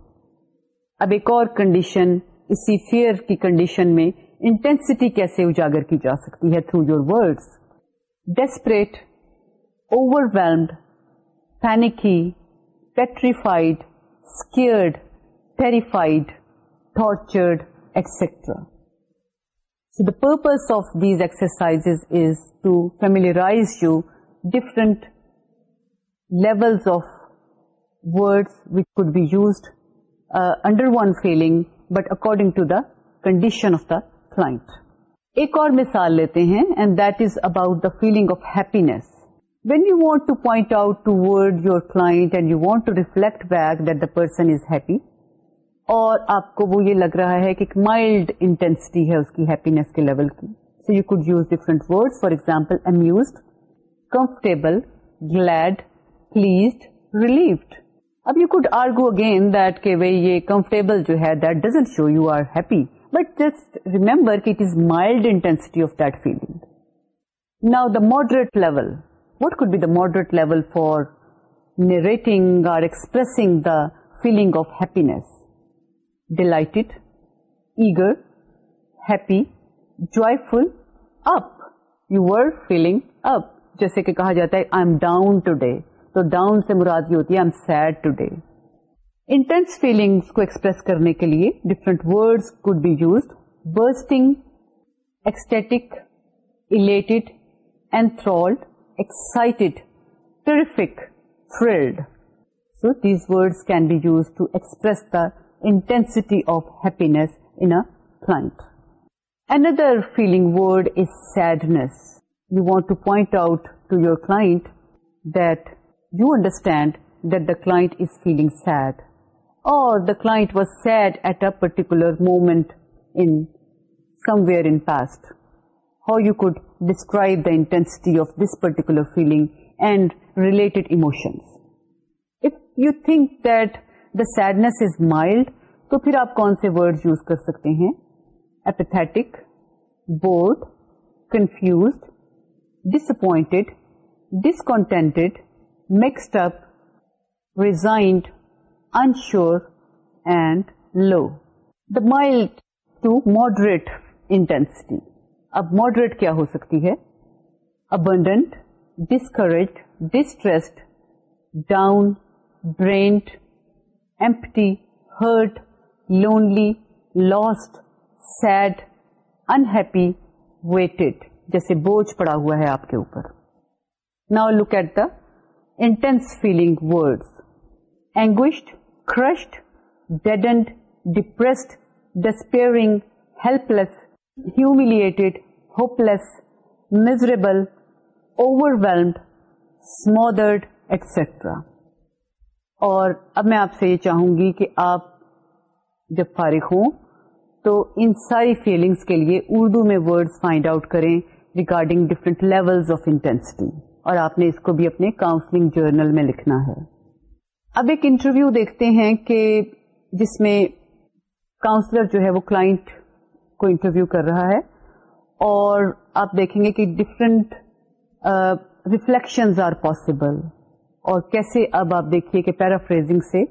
اب ایک اور کنڈیشن اسی فیئر کی کنڈیشن میں انٹینسٹی کیسے اجاگر کی جا سکتی ہے through your word desperate overwhelmed panicky petrified scared terrified tortured etcetera so the purpose of these exercise is to familiarise you different level of word which could be used under one feeling but according to the condition of the ایک اور مثال لیتے ہیں and that is about the feeling of when you want to to point out word your client and you want to reflect back that the person is happy اور آپ کو وہ یہ لگ رہا ہے کہ ایک مائلڈ انٹینسٹی ہے اس کی ہیپینےس کے لیول کی so you could use different word for example amused comfortable glad pleased relieved اب you could argue again that کہ بھائی یہ کمفرٹیبل جو ہے that doesn't show you are happy but just remember کہ it is mild intensity of that feeling now the moderate level what could be moderate level for rating or expressing the feeling of happy delighted eager happy جو یو ار فیلنگ اپ جیسے کہ کہا جاتا ہے I am down today تو ڈاؤن سے مراد بھی ہوتی ہے I sad today intense feelings کو ایکسپریس کرنے کے لیے different words could be used bursting ecstatic elated enthralled excited terrific thrilled so these words can be use to express the intensity of happiness in plant Another feeling word is sadness. You want to point out to your client that you understand that the client is feeling sad. The client's sad at a particular moment past how you could describe the intensity of this particular feeling and related emotions the sadness is mild تو پھر آپ کون سے ورڈ یوز کر سکتے ہیں upset confused disappointed discontent mixed up resigned unsure and low the mild to moderate intensity اب ماڈریٹ کیا ہو سکتی ہے abandoned discouraged distressed down drained empty hurt lonely lost sad unhappy weight جیسے بوجھ پڑا ہوا ہے آپ کے اوپر now look at the intense feeling word anguished depressed despairing helpless helpless, humiliated, hopeless, over overwhelmed, smothered, etcetera اور اب میں آپ سے یہ چاہوں گی کہ آپ جب فارغ ہوں تو ان ساری فیلنگس کے لیے اردو میں ورڈ فائنڈ آؤٹ کریں regarding different levels of intensity اور آپ نے اس کو بھی اپنے کاؤنسلنگ جرنل میں لکھنا ہے اب ایک انٹرویو دیکھتے ہیں کہ جس میں کاؤنسلر جو ہے وہ کلائنٹ کو انٹرویو کر رہا ہے اور آپ دیکھیں گے کہ ڈفرنٹ ریفلیکشن آر پاسبل اور کیسے اب آپ دیکھیے کہ پیرافریزنگ سے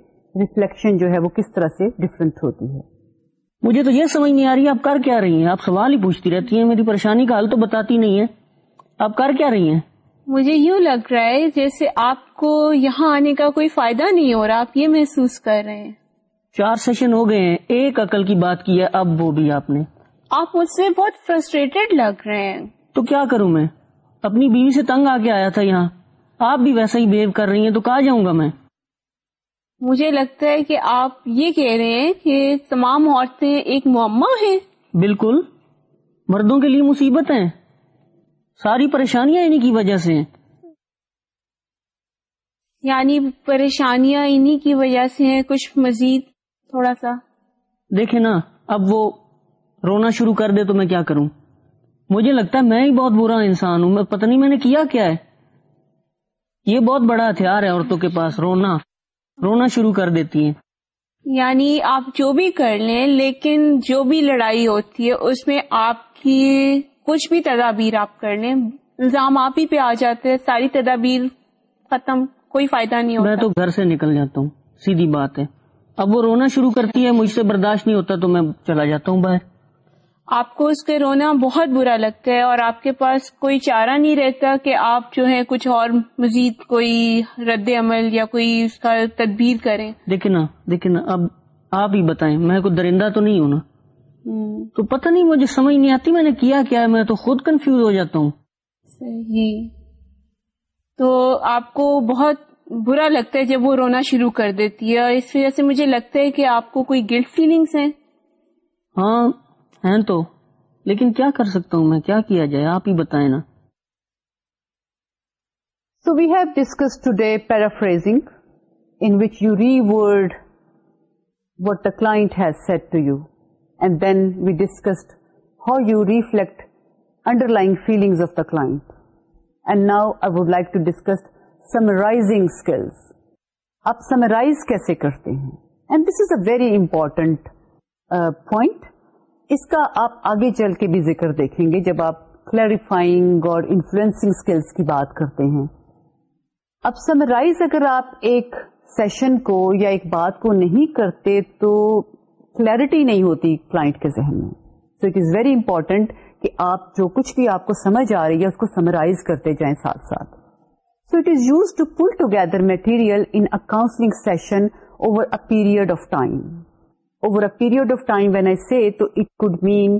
ریفلیکشن جو ہے وہ کس طرح سے ڈفرنٹ ہوتی ہے مجھے تو یہ سمجھ نہیں آ رہی ہے آپ کر کیا رہی ہیں آپ سوال ہی پوچھتی رہتی ہیں میری پریشانی کا حل تو بتاتی نہیں ہے آپ کر کیا رہی ہیں مجھے یوں لگ رہا ہے جیسے آپ کو یہاں آنے کا کوئی فائدہ نہیں ہو رہا آپ یہ محسوس کر رہے ہیں چار سیشن ہو گئے ہیں ایک عقل کی بات کی ہے اب وہ بھی آپ نے آپ مجھ سے بہت فرسٹریٹڈ لگ رہے ہیں تو کیا کروں میں اپنی بیوی سے تنگ آ کے آیا تھا یہاں آپ بھی ویسا ہی کر رہی ہیں تو کہاں جاؤں گا میں مجھے لگتا ہے کہ آپ یہ کہہ رہے ہیں کہ تمام عورتیں ایک معمہ ہیں بالکل مردوں کے لیے مصیبت ہیں ساری پریشانیاں انہی کی وجہ سے ہیں یعنی پریشانیاں کی وجہ سے ہیں کچھ مزید تھوڑا سا نا اب وہ رونا شروع کر دے تو میں کیا کروں مجھے لگتا ہے میں ہی بہت برا انسان ہوں پتہ نہیں میں نے کیا کیا ہے یہ بہت بڑا ہتھیار ہے عورتوں کے پاس رونا رونا شروع کر دیتی ہیں یعنی آپ جو بھی کر لیں لیکن جو بھی لڑائی ہوتی ہے اس میں آپ کی کچھ بھی تدابیر آپ کر لیں الزام آپ ہی پہ آ جاتے ہیں ساری تدابیر ختم کوئی فائدہ نہیں ہوتا میں تو گھر سے نکل جاتا ہوں سیدھی بات ہے اب وہ رونا شروع کرتی ہے مجھ سے برداشت نہیں ہوتا تو میں چلا جاتا ہوں باہر آپ کو اس کے رونا بہت برا لگتا ہے اور آپ کے پاس کوئی چارہ نہیں رہتا کہ آپ جو ہے کچھ اور مزید کوئی رد عمل یا کوئی اس کا تدبیر کریں دیکھیں نا دیکھنا اب آپ ہی بتائیں میں کوئی درندہ تو نہیں ہوں نا تو پتہ نہیں مجھے سمجھ نہیں آتی میں نے کیا کیا ہے میں تو خود کنفیوز ہو جاتا ہوں صحیح تو آپ کو بہت برا لگتا ہے جب وہ رونا شروع کر دیتی ہے اس وجہ سے مجھے لگتا ہے کہ آپ کو کوئی گلٹ فیلنگس ہیں ہاں ہیں تو لیکن کیا کر سکتا ہوں میں کیا کیا جائے آپ ہی بتائیں نا so we have discuss to paraphrasing paraphrasing you reword what the said to you very important point اس کا آپ آگے چل کے بھی ذکر دیکھیں گے جب آپ کلیریفائنگ اور انفلوئنسنگ اسکلس کی بات کرتے ہیں اب سمرائز اگر آپ ایک سیشن کو یا ایک بات کو نہیں کرتے تو کلیرٹی نہیں ہوتی کلائنٹ کے ذہن میں so it is very important کہ آپ جو کچھ بھی آپ کو سمجھ آ رہی ہے اس کو سمرائز کرتے جائیں ساتھ ساتھ so it is use to pull together in counselling session over a period of time over a period of time when I see تو اٹ مین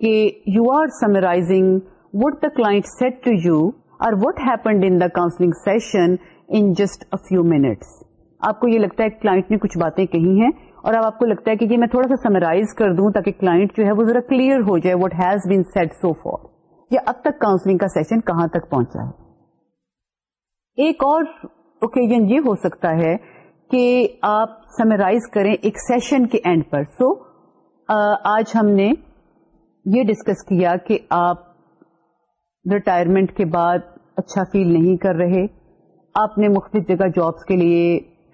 کہ you are summarising what the client said to you اور what happened in the counselling session in just few minutes آپ کو یہ لگتا ہے کلاٹ نے کچھ باتیں کہی ہیں اور اب آپ کو لگتا ہے کہ یہ میں تھوڑا سا سمرائز کر دوں تاکہ کلائنٹ جو ہے وہ ذرا کلیئر ہو جائے what has been said so far یا اب تک کاؤنسلنگ کا سیشن کہاں تک پہنچا ہے ایک اور اوکیزن یہ ہو سکتا ہے کہ آپ سمرائز کریں ایک سیشن کے اینڈ پر سو so, آج ہم نے یہ ڈسکس کیا کہ آپ ریٹائرمنٹ کے بعد اچھا فیل نہیں کر رہے آپ نے مختلف جگہ جابس کے لیے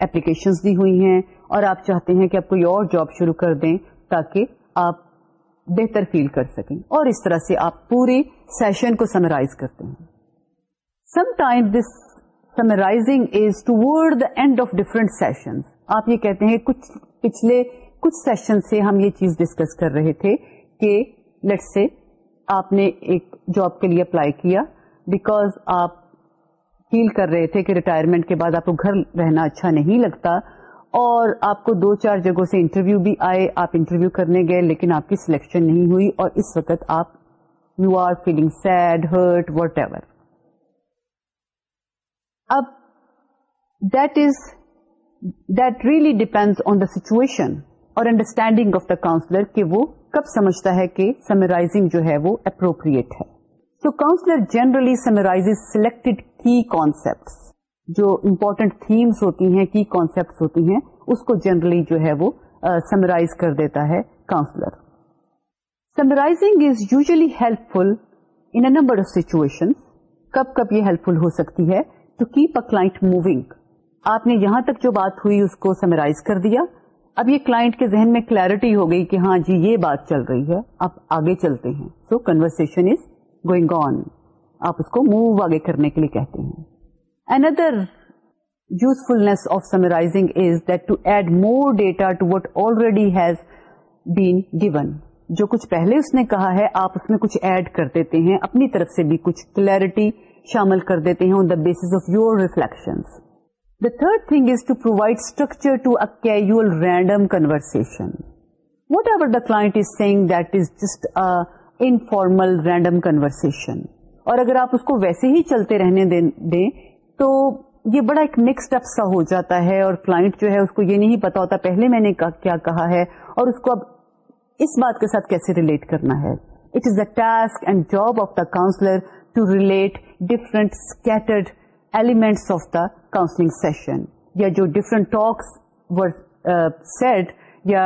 اپلیکیشنز دی ہوئی ہیں اور آپ چاہتے ہیں کہ آپ کوئی اور جاب شروع کر دیں تاکہ آپ بہتر فیل کر سکیں اور اس طرح سے آپ پورے سیشن کو سمرائز کرتے ہیں some time this summarising is the end of different session آپ یہ کہتے ہیں کچھ پچھلے کچھ سیشن سے ہم یہ چیز ڈسکس کر رہے تھے کہ لٹ سے آپ نے ایک جاب کے لیے اپلائی کیا بیکاز آپ فیل کر رہے تھے کہ ریٹائرمنٹ کے بعد آپ کو گھر رہنا اچھا نہیں لگتا اور آپ کو دو چار جگہوں سے انٹرویو بھی آئے آپ انٹرویو کرنے گئے لیکن آپ کی سلیکشن نہیں ہوئی اور اس وقت آپ you are feeling sad hurt whatever اب that is that really depend on the situation اور انڈرسٹینڈنگ آف دا کاؤنسلر کہ وہ کب سمجھتا ہے کہ سمرائزنگ جو ہے وہ اپروپریٹ ہے so counsellor generally summarise selected کی کانسپٹ جو امپورٹنٹ تھیمس ہوتی ہیں کی کانسیپٹ ہوتی ہیں اس کو جنرلی جو ہے وہ سمرائز کر دیتا ہے counsellor summarising is usually helpful in number of situation کب کب یہ ہیلپ فل ہو سکتی ہے ٹو کیپ اے موونگ آپ نے یہاں تک جو بات ہوئی اس کو سمرائز کر دیا اب یہ کلاٹ کے ذہن میں کلیرٹی ہو گئی کہ ہاں جی یہ بات چل رہی ہے آپ آگے چلتے ہیں so conversation is going on آپ اس کو موو آگے کرنے کے لیے کہتے ہیں Another usefulness of summarizing is that to add more data to what already has been given. جو کچھ پہلے اس نے کہا ہے آپ اس میں کچھ ایڈ کر دیتے ہیں اپنی طرف سے بھی کچھ کلیئرٹی شامل کر دیتے ہیں on the base of your reflection the third thing is to provide structure to a casual random conversation whatever the client is saying that is just informal random conversation اور اگر آپ اس کو ویسے ہی چلتے رہنے دیں تو یہ بڑا ایک مکس سا ہو جاتا ہے اور کلائنٹ جو ہے اس کو یہ نہیں پتا ہوتا پہلے میں نے کیا کہا ہے اور اس کو اب اس بات کے ساتھ کیسے ریلیٹ کرنا ہے it is the task and job of the counsellor to relate different scattered elements of the counselling session یا جو ڈفرنٹ ٹاکس ور سیٹ یا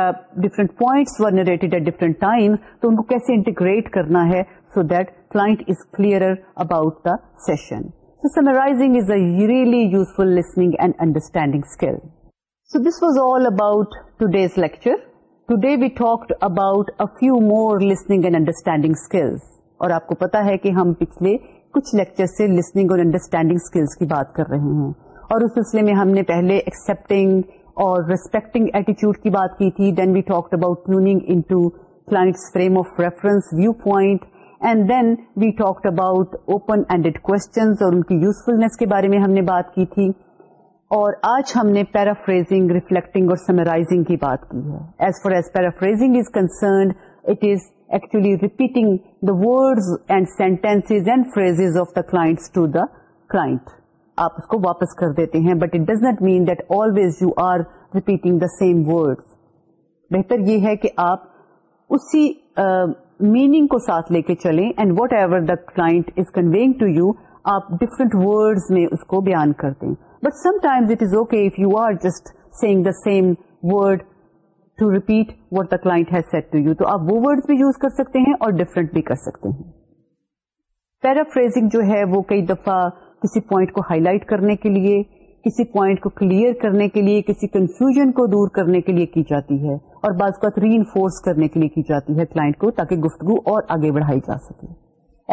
points were narrated at different time تو ان کو کیسے انٹیگریٹ کرنا ہے so that client is clear about the session So summarizing is a really useful listening and understanding skill. So this was all about today's lecture. Today we talked about a few more listening and understanding skills. اور آپ کو پتا ہے کہ ہم پچھلے کچھ لیکچر سے لسننگ اور انڈرسٹینڈنگ اسکلس کی بات کر رہے ہیں اور اس سلسلے میں ہم نے پہلے ایکسپٹنگ اور ریسپیکٹنگ ایٹیچیوڈ کی بات کی تھی then we talked about tuning in to clients frame of reference view point and then we talked about open ended اور ان کی یوزفلنے کے بارے میں ہم نے بات کی تھی اور آج ہم نے پیرافریزنگ ریفلیکٹنگ اور سمرائزنگ کی بات کی ہے as far as paraphrasing is concerned it is actually repeating the words and sentence and phrase of the class to the class آپ اس کو واپس کر دیتے ہیں but it does not mean that always you are repeating the same word بہتر یہ ہے کہ آپ اسی uh, میننگ کو ساتھ لے کے چلیں and whatever the is conveying to you آپ ڈفرنٹ ورڈ میں اس کو بیان کر دیں but sometimes it is okay if you are just saying the same word to repeat what the has said to you تو آپ وہ ورڈ بھی یوز کر سکتے ہیں اور ڈفرنٹ بھی کر سکتے ہیں پیرافریزنگ جو ہے وہ کئی دفعہ کسی پوائنٹ کو ہائی لائٹ کرنے کے لیے کسی پوائنٹ کو کلیئر کرنے کے لیے کسی کنفیوژن کو دور کرنے کے لیے کی جاتی ہے اور بعض ری انفورس کرنے کے لیے کی جاتی ہے کلائنٹ کو تاکہ گفتگو اور آگے بڑھائی جا سکے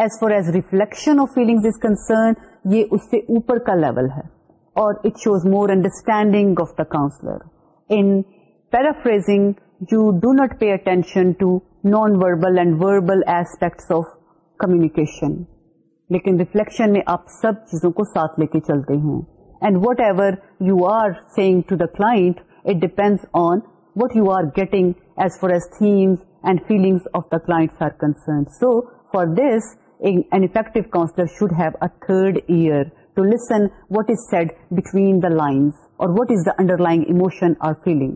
as far as reflection of feeling is concern یہ اس سے اوپر کا لیول ہے اور it shows more understanding of the counsellor in paraphrasing you do not pay attention to non verbal and verbal aspects of communication لیکن ریفلیکشن میں آپ سب چیزوں کو ساتھ لے کے چلتے ہیں and whatever you are to to the it it on on what you are getting as far as themes and feelings of the are are concern so for this counsellor should have a third ear to listen what is said between the the اور what is the under line emotion اور فیلنگ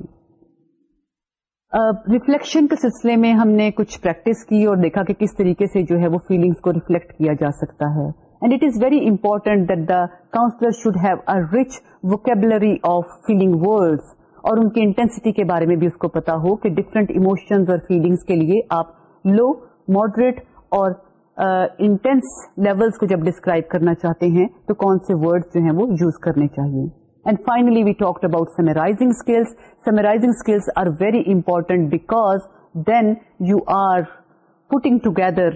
ریفلیکشن کے سلسلے میں ہم نے کچھ پریکٹس کی اور دیکھا کہ کس طریقے سے جو ہے وہ فیلنگس کو ریفلیکٹ کیا جا سکتا ہے and it is very important that the counsellor should have a rich vocabulary of feeling words اور ان کی انٹینسٹی کے بارے میں بھی اس کو پتا ہو کہ ڈفرینٹ ایموشنز اور فیلنگس کے لیے آپ لو ماڈریٹ اور انٹینس uh, لیولس کو جب ڈسکرائب کرنا چاہتے ہیں تو کون سے ورڈ جو ہیں وہ یوز کرنے چاہیے and finally we talk about summarising skills summarising skills are very important because then you are putting together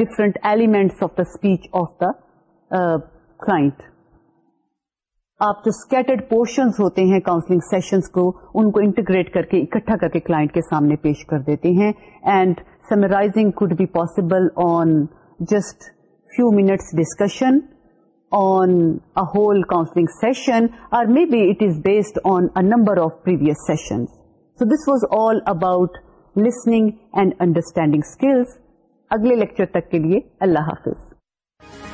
different of of the speech of the client. آپ جو اسکیٹرڈ پورشنس ہوتے ہیں کاؤنسلنگ سیشنس کو ان کو انٹیگریٹ کر کے اکٹھا کر کے کلائنٹ کے سامنے پیش کر دیتے ہیں and summarising could be possible on just few minutes discussion on a whole counselling session اور maybe it is based on a number of previous session so this was all about listening and understanding skills اگلے لیکچر تک کے لیے اللہ حافظ